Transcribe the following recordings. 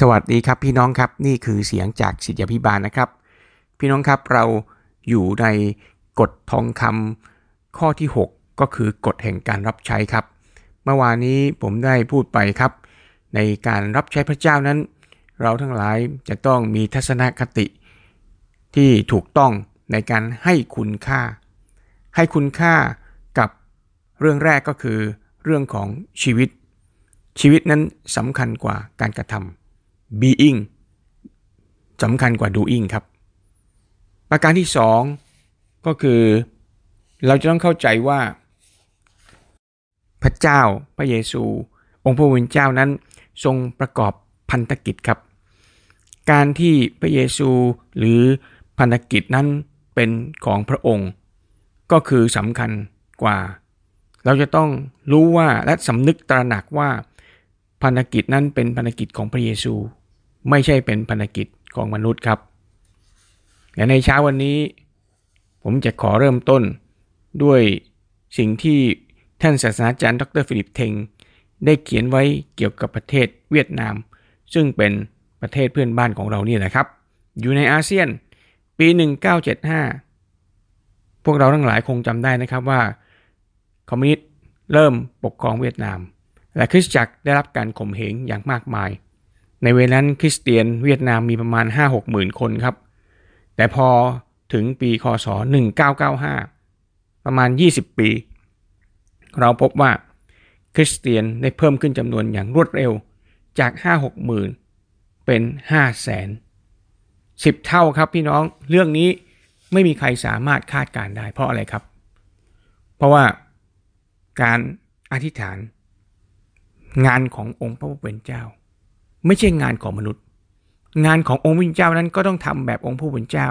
สวัสดีครับพี่น้องครับนี่คือเสียงจากสิทธิพิบาลนะครับ พี่น้องครับเราอยู่ในกฎทองคำข้อที่ 6 ก็คือกฎแห่งการรับใช้ครับ เมื่อวานนี้ผมได้พูดไปครับ ในการรับใช้พระเจ้านั้น เราทั้งหลายจะต้องมีทัศนคติ ที่ถูกต้องในการให้คุณค่า ให้คุณค่ากับเรื่องแรกก็คือเรื่องของชีวิต ชีวิตนั้นสำคัญกว่าการกระทำ being สำคัญกว่า doing ครับ ประการที่สองก็คือเราจะต้องเข้าใจว่า พระเจ้าพระเยซู องค์พระผู้เป็นเจ้านั้นทรงประกอบพันธกิจครับ การที่พระเยซูหรือพันธกิจนั้นเป็นของพระองค์ ก็คือสำคัญกว่า เราจะต้องรู้ว่าและสำนึกตระหนักว่า พันธกิจนั้นเป็นพันธกิจของพระเยซู ไม่ใช่เป็นพันธกิจของมนุษย์ครับ และในเช้าวันนี้ ผมจะขอเริ่มต้นด้วยสิ่งที่ท่านศาสนาจารย์ ดร.ฟิลิปเทงได้เขียนไว้เกี่ยวกับประเทศเวียดนาม ซึ่งเป็นประเทศเพื่อนบ้านของเรานี่แหละครับ อยู่ในอาเซียนปี 1975 พวกเราทั้งหลายคงจำได้นะครับว่า คอมมิวนิสต์เริ่มปกครองเวียดนาม และคริสตจักรได้รับการข่มเหงอย่างมากมาย ในเวลานั้นคริสเตียนเวียดนามมีประมาณ 5-6หมื่นคนครับ แต่พอถึงปีคศ 1995 ประมาณ 20 ปี เราพบว่าคริสเตียนได้เพิ่มขึ้นจำนวนอย่างรวดเร็วจาก 5-6หมื่นเป็น 5 แสน 10 เท่าครับพี่น้องเรื่องนี้ไม่มีใครสามารถคาดการได้เพราะอะไรครับ เพราะว่าการอธิษฐาน งานขององค์พระผู้เป็นเจ้า ไม่ใช่งานของมนุษย์ งานขององค์พระเจ้านั้นก็ต้องทำแบบองค์ผู้เป็นเจ้า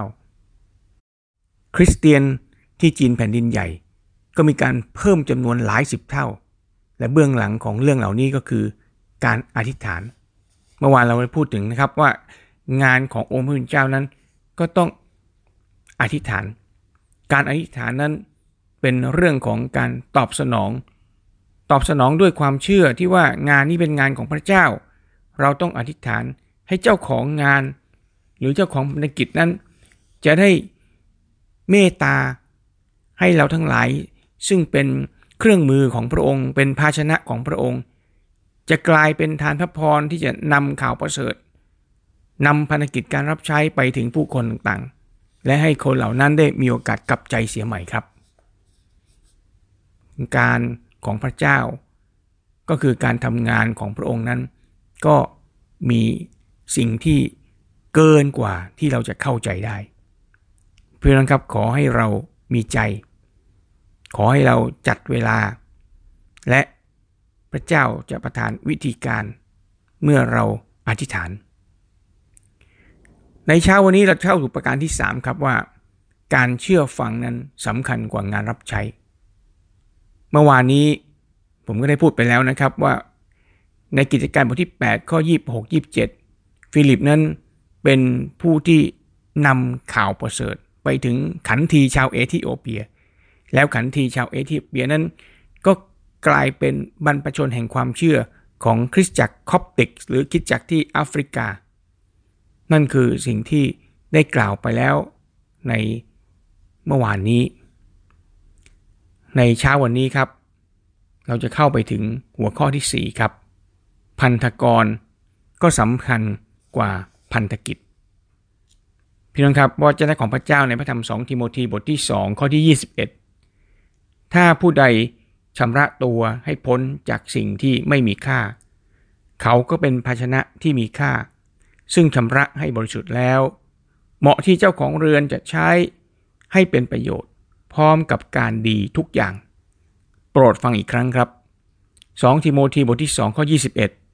คริสเตียนที่จีนแผ่นดินใหญ่ ก็มีการเพิ่มจำนวนหลายสิบเท่า และเบื้องหลังของเรื่องเหล่านี้ก็คือ การอธิษฐาน เมื่อวานเราได้พูดถึงนะครับว่างานขององค์พระผู้เป็นเจ้านั้น ก็ต้องอธิษฐาน การอธิษฐานนั้นเป็นเรื่องของการตอบสนอง ตอบสนองด้วยความเชื่อที่ว่างานนี้เป็นงานของพระเจ้า เราต้องอธิษฐานให้เจ้าของงาน หรือเจ้าของภารกิจนั้น จะได้เมตตาให้เราทั้งหลาย ซึ่งเป็นเครื่องมือของพระองค์ เป็นภาชนะของพระองค์ จะกลายเป็นทานพระพรที่จะนำข่าวประเสริฐนำภารกิจการรับใช้ไปถึงผู้คนต่างๆ และให้คนเหล่านั้นได้มีโอกาสกลับใจเสียใหม่ครับ การ ของพระเจ้า ก็คือการทำงานของพระองค์นั้น ก็มีสิ่งที่เกินกว่าที่เราจะเข้าใจได้ เพื่อนครับขอให้เรามีใจ ขอให้เราจัดเวลา และพระเจ้าจะประทานวิธีการเมื่อเราอธิษฐาน ในเช้าวันนี้เราเข้าสู่ประการที่ 3 ครับว่า การเชื่อฟังนั้นสำคัญกว่างานรับใช้ เมื่อวานนี้ผมก็ได้พูดไปแล้วนะครับว่าในกิจการบทที่ 8 ข้อ 26 27 ฟิลิปนั้นเป็นผู้ที่นำข่าวประเสริฐ ไปถึงขันทีชาวเอธิโอเปีย แล้วขันทีชาวเอธิโอเปียนั้น ก็กลายเป็นบรรพชนแห่งความเชื่อของคริสตจักรคอปติก หรือคริสตจักรที่แอฟริกา นั่นคือสิ่งที่ได้กล่าวไปแล้วในเมื่อวานนี้ ในเช้าวันนี้ครับ เราจะเข้าไปถึงหัวข้อที่ 4 ครับ พันธกรก็สำคัญกว่าพันธกิจ พี่น้องครับวจนะของพระเจ้าในพระธรรมสองทิโมธีบทที่ 2 ข้อที่ 21 ถ้าผู้ใดชำระตัวให้พ้นจากสิ่งที่ไม่มีค่า เขาก็เป็นภาชนะที่มีค่า ซึ่งชำระให้บริสุทธิ์แล้ว เหมาะที่เจ้าของเรือนจะใช้ให้เป็นประโยชน์ พร้อมกับการดีทุกอย่าง โปรดฟังอีกครั้งครับ 2 ทิโมธีบทที่2ข้อ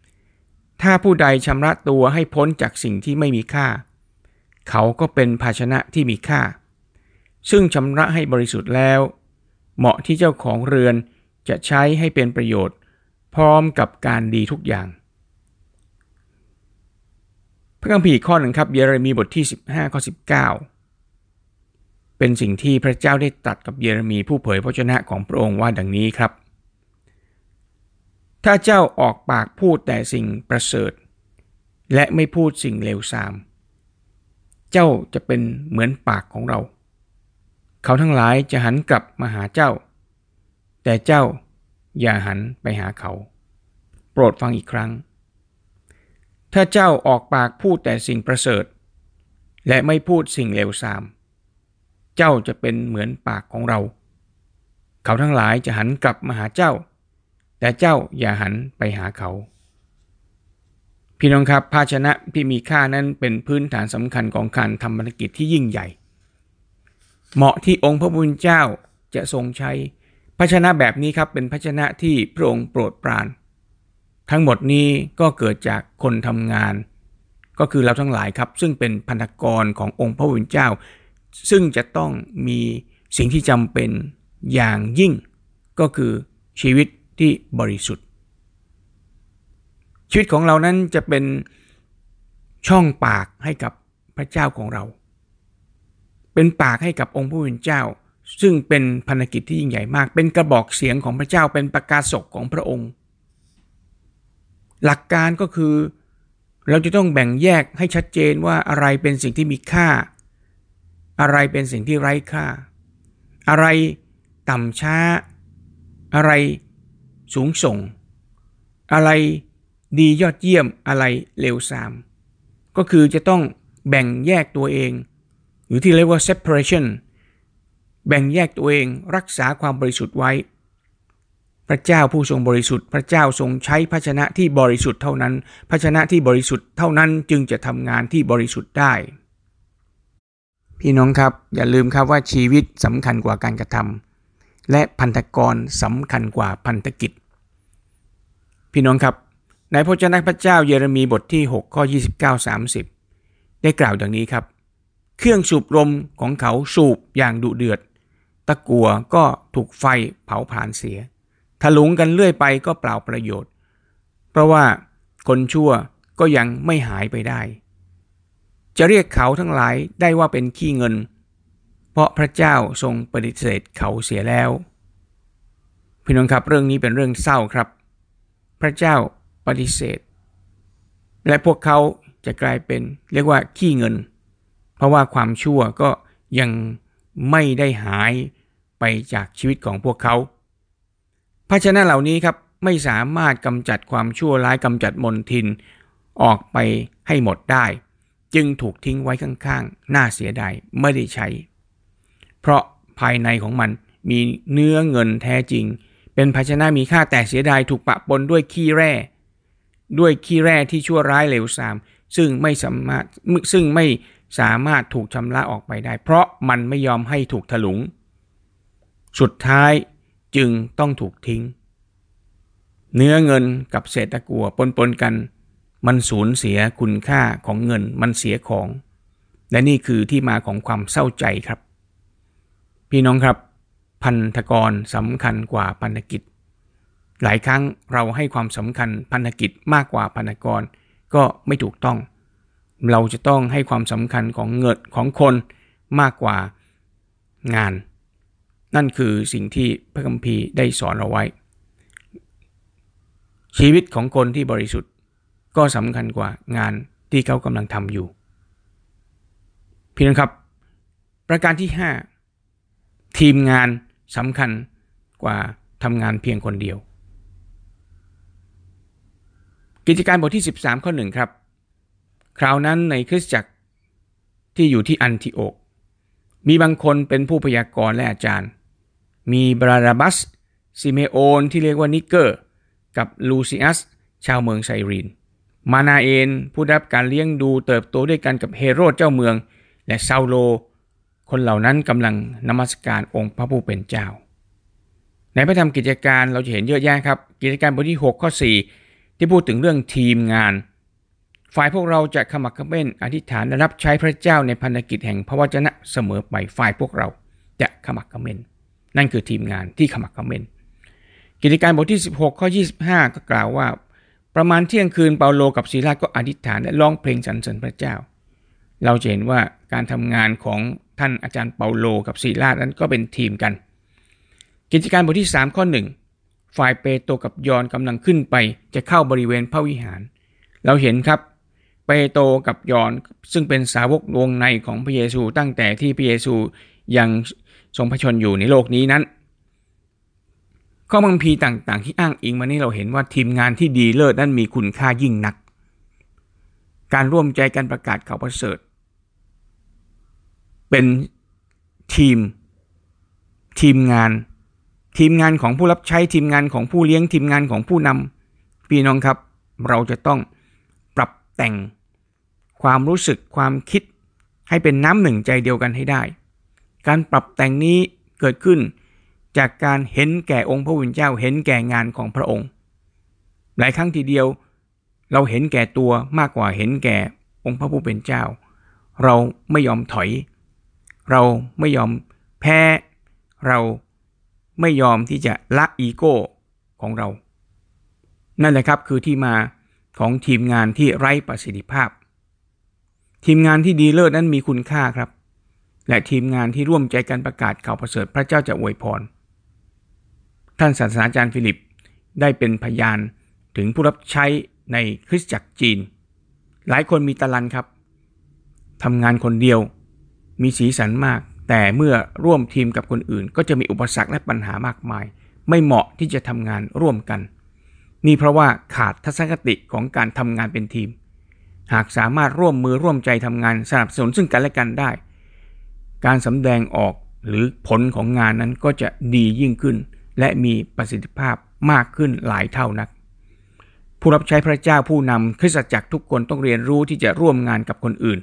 21 ถ้าผู้ใดชำระตัวให้พ้นจากสิ่งที่ไม่มีค่า เขาก็เป็นภาชนะที่มีค่า ซึ่งชำระให้บริสุทธิ์แล้ว เหมาะที่เจ้าของเรือนจะใช้ให้เป็นประโยชน์ พร้อมกับการดีทุกอย่าง พระคัมภีร์ข้อหนึ่งครับเยเรมีบทที่ 15ข้อ19 เป็นสิ่งที่พระเจ้าได้ตรัสกับเยเรมีผู้เผยพระชนะของพระองค์ว่าดังนี้ครับ ถ้าเจ้าออกปากพูดแต่สิ่งประเสริฐ และไม่พูดสิ่งเลวทราม เจ้าจะเป็นเหมือนปากของเรา เขาทั้งหลายจะหันกลับมาหาเจ้า แต่เจ้าอย่าหันไปหาเขา โปรดฟังอีกครั้ง ถ้าเจ้าออกปากพูดแต่สิ่งประเสริฐ และไม่พูดสิ่งเลวทรามเจ้าจะเป็นเหมือนปากของเรา เขาทั้งหลายจะหันกลับมาหาเจ้า แต่เจ้าอย่าหันไปหาเขา พี่น้องครับภาชนะที่มีค่านั้นเป็นพื้นฐานสำคัญของการทำภารกิจที่ยิ่งใหญ่ เหมาะที่องค์พระบุญเจ้าจะทรงใช้ ภาชนะแบบนี้ครับเป็นภาชนะที่พระองค์โปรดปราน ทั้งหมดนี้ก็เกิดจากคนทำงานก็คือเราทั้งหลายครับ ซึ่งเป็นพันธกรขององค์พระบุญเจ้า ซึ่งจะต้องมีสิ่งที่จำเป็นอย่างยิ่ง ก็คือชีวิตที่บริสุทธิ์ ชีวิตของเรานั้นจะเป็นช่องปากให้กับพระเจ้าของเรา เป็นปากให้กับองค์ผู้เป็นเจ้า ซึ่งเป็นพันธกิจที่ยิ่งใหญ่มาก เป็นกระบอกเสียงของพระเจ้าเป็นประกาศศกของพระองค์ หลักการก็คือเราจะต้องแบ่งแยกให้ชัดเจนว่าอะไรเป็นสิ่งที่มีค่า อะไรเป็นสิ่งที่ไร้ค่า อะไรต่ำช้า อะไรสูงส่ง อะไรดียอดเยี่ยมอะไรเลวทราม ก็คือจะต้องแบ่งแยกตัวเอง หรือที่เรียกว่า separation แบ่งแยกตัวเองรักษาความบริสุทธิ์ไว้ พระเจ้าผู้ทรงบริสุทธิ์ พระเจ้าทรงใช้ภาชนะที่บริสุทธิ์เท่านั้น ภาชนะที่บริสุทธิ์เท่านั้นจึงจะทำงานที่บริสุทธิ์ได้ พี่น้องครับอย่าลืมครับว่าชีวิตสำคัญกว่าการกระทำและพันธกรสำคัญกว่าพันธกิจ พี่น้องครับในพระเจ้าพระเจ้าเยเรมีบทที่ 6 ข้อ 29 30 ได้กล่าวดังนี้ครับ เครื่องสูบลมของเขาสูบอย่างดุเดือด ตะกัวก็ถูกไฟเผาผลาญเสียถลุงกันเรื่อยไปก็เปล่าประโยชน์ เพราะว่าคนชั่วก็ยังไม่หายไปได้ จะเรียกเขาทั้งหลายได้ว่าเป็นขี้เงิน เพราะพระเจ้าทรงปฏิเสธเขาเสียแล้ว พี่น้องครับเรื่องนี้เป็นเรื่องเศร้าครับ พระเจ้าปฏิเสธ และพวกเขาจะกลายเป็นเรียกว่าขี้เงิน เพราะว่าความชั่วก็ยังไม่ได้หายไปจากชีวิตของพวกเขาภาชนะเหล่านี้ครับไม่สามารถกำจัดความชั่วร้ายกำจัดมลทินออกไปให้หมดได้ จึงถูกทิ้งไว้ข้างๆ น่าเสียดายไม่ได้ใช้ เพราะภายในของมันมีเนื้อเงินแท้จริง เป็นภาชนะมีค่าแต่เสียดายถูกปะปนด้วยขี้แร่ ด้วยขี้แร่ที่ชั่วร้ายเลวทราม ซึ่งไม่สามารถซึ่งไม่สามารถถูกชำระออกไปได้ เพราะมันไม่ยอมให้ถูกถลุง สุดท้ายจึงต้องถูกทิ้ง เนื้อเงินกับเศษตะกัวปนปนกัน มันสูญเสียคุณค่าของเงินมันเสียของ และนี่คือที่มาของความเศร้าใจครับ พี่น้องครับ พันธกรสำคัญกว่าพันธกิจ หลายครั้งเราให้ความสำคัญพันธกิจมากกว่าพันธกรก็ไม่ถูกต้อง เราจะต้องให้ความสำคัญของเงินของคนมากกว่างาน นั่นคือสิ่งที่พระคัมภีร์ได้สอนเราไว้ ชีวิตของคนที่บริสุทธิ์ ก็สำคัญกว่างานที่เขากำลังทำอยู่ พี่น้องครับ ประการที่ 5 ทีมงานสำคัญกว่าทำงานเพียงคนเดียว กิจการบทที่ 13 ข้อหนึ่งครับ คราวนั้นในคริสตจักรที่อยู่ที่อันทิโอก มีบางคนเป็นผู้พยากรณ์และอาจารย์ มีบารนาบัส สิเมโอนที่เรียกว่านิกเกอร์ กับลูซิอัส ชาวเมืองไซรีน มานาเอนผู้รับการเลี้ยงดูเติบโตด้วยกันกับเฮโรดเจ้าเมือง และเซาโล คนเหล่านั้นกำลังนมัสการองค์พระผู้เป็นเจ้า ในพระธรรมกิจการเราจะเห็นเยอะแยะครับ กิจการบทที่ 6 ข้อ 4 ที่พูดถึงเรื่องทีมงาน ฝ่ายพวกเราจะขมักขม้นอธิษฐานและรับใช้พระเจ้าในพันธกิจแห่งพระวจนะเสมอไปฝ่ายพวกเราจะขมักขม้นนั่นคือทีมงานที่ขมักขม้นกิจการบทที่ 16 ข้อ 25 ก็กล่าวว่า ประมาณเที่ยงคืนเปาโลกับซีลาก็อธิษฐานและร้องเพลงสรรเสริญพระเจ้า เราเห็นว่าการทำงานของท่านอาจารย์เปาโลกับซีลานั้นก็เป็นทีมกัน กิจการบทที่ 3 ข้อ 1 ฝ่ายเปโตรกับยอนกำลังขึ้นไป จะเข้าบริเวณพระวิหาร เราเห็นครับเเปโตรกับยอนซึ่งเป็นสาวกวงในของพระเยซูตั้งแต่ที่พระเยซูยังทรงพระชนอยู่ในโลกนี้นั้น ข้อบังพีต่างๆ ที่อ้างอิงมานี่เราเห็นว่าทีมงานที่ดีเลิศนั้นมีคุณค่ายิ่งนัก การร่วมใจกันประกาศข่าวประเสริฐ เป็นทีม ทีมงาน ทีมงานของผู้รับใช้ทีมงานของผู้เลี้ยงทีมงานของผู้นำพี่น้องครับ เราจะต้องปรับแต่งความรู้สึกความคิดให้เป็นน้ำหนึ่งใจเดียวกันให้ได้ การปรับแต่งนี้เกิดขึ้น จากการเห็นแก่องค์พระผู้เป็นเจ้าเห็นแก่งานของพระองค์ หลายครั้งทีเดียว เราเห็นแก่ตัวมากกว่าเห็นแก่องค์พระผู้เป็นเจ้า เราไม่ยอมถอย เราไม่ยอมแพ้ เราไม่ยอมที่จะละอีโก้ของเรา นั่นแหละครับคือที่มาของทีมงานที่ไร้ประสิทธิภาพ ทีมงานที่ดีเลิศนั้นมีคุณค่าครับ และทีมงานที่ร่วมใจกันประกาศข่าวประเสริฐพระเจ้าจะอวยพร ท่านศาสนาจารย์ฟิลิปได้เป็นพยานถึงผู้รับใช้ในคริสตจักรจีน หลายคนมีตะลันครับทำงานคนเดียว มีสีสันมาก แต่เมื่อร่วมทีมกับคนอื่น ก็จะมีอุปสรรคและปัญหามากมาย ไม่เหมาะที่จะทำงานร่วมกัน นี่เพราะว่าขาดทัศนคติของการทำงานเป็นทีม หากสามารถร่วมมือร่วมใจทำงานสนับสนุนซึ่งกันและกันได้ การสำแดงออกหรือผลของงานนั้นก็จะดียิ่งขึ้น และมีประสิทธิภาพมากขึ้นหลายเท่านัก ผู้รับใช้พระเจ้าผู้นำคริสตจักรทุกคนต้องเรียนรู้ที่จะร่วมงานกับคนอื่น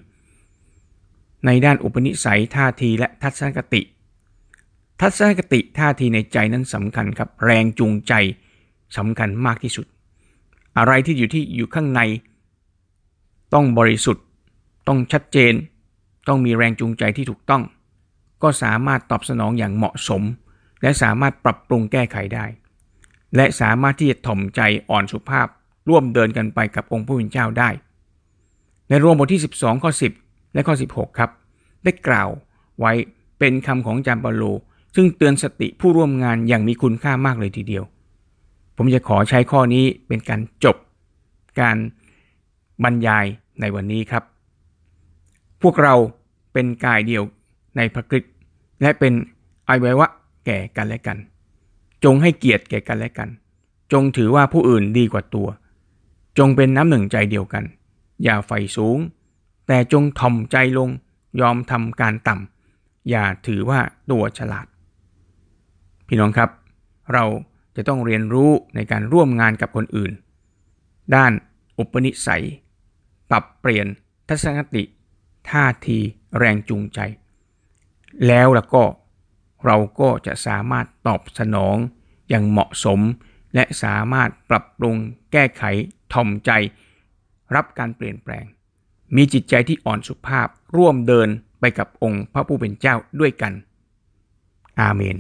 ในด้านอุปนิสัยท่าทีและทัศนคติ ทัศนคติท่าทีในใจนั้นสำคัญครับ แรงจูงใจสำคัญมากที่สุด อะไรที่อยู่ที่อยู่ข้างใน ต้องบริสุทธิ์ ต้องชัดเจน ต้องมีแรงจูงใจที่ถูกต้อง ก็สามารถตอบสนองอย่างเหมาะสม และสามารถปรับปรุงแก้ไขได้ และสามารถที่จะถ่อมใจอ่อนสุภาพ ร่วมเดินกันไปกับองค์พระผู้เป็นเจ้าได้ ในรวมบทที่ 12 ข้อ 10 และข้อ 16 ครับ ได้กล่าวไว้เป็นคำของจามปาโล ซึ่งเตือนสติผู้ร่วมงานอย่างมีคุณค่ามากเลยทีเดียว ผมจะขอใช้ข้อนี้เป็นการจบ การบรรยายในวันนี้ครับ พวกเราเป็นกายเดียวในพระคริสต์และเป็นอวัยวะ แก่กันและกัน จงให้เกียรติแก่กันและกัน จงถือว่าผู้อื่นดีกว่าตัว จงเป็นน้ำหนึ่งใจเดียวกัน อย่าไฟสูง แต่จงถ่อมใจลง ยอมทำการต่ำ อย่าถือว่าตัวฉลาด พี่น้องครับ เราจะต้องเรียนรู้ในการร่วมงานกับคนอื่น ด้านอุปนิสัย ปรับเปลี่ยนทัศนคติ ท่าที แรงจูงใจ แล้วแล้วก็ เราก็จะสามารถตอบสนองอย่างเหมาะสม และสามารถปรับปรุงแก้ไขถ่อมใจ รับการเปลี่ยนแปลง มีจิตใจที่อ่อนสุภาพร่วมเดินไปกับองค์พระผู้เป็นเจ้าด้วยกัน อาเมน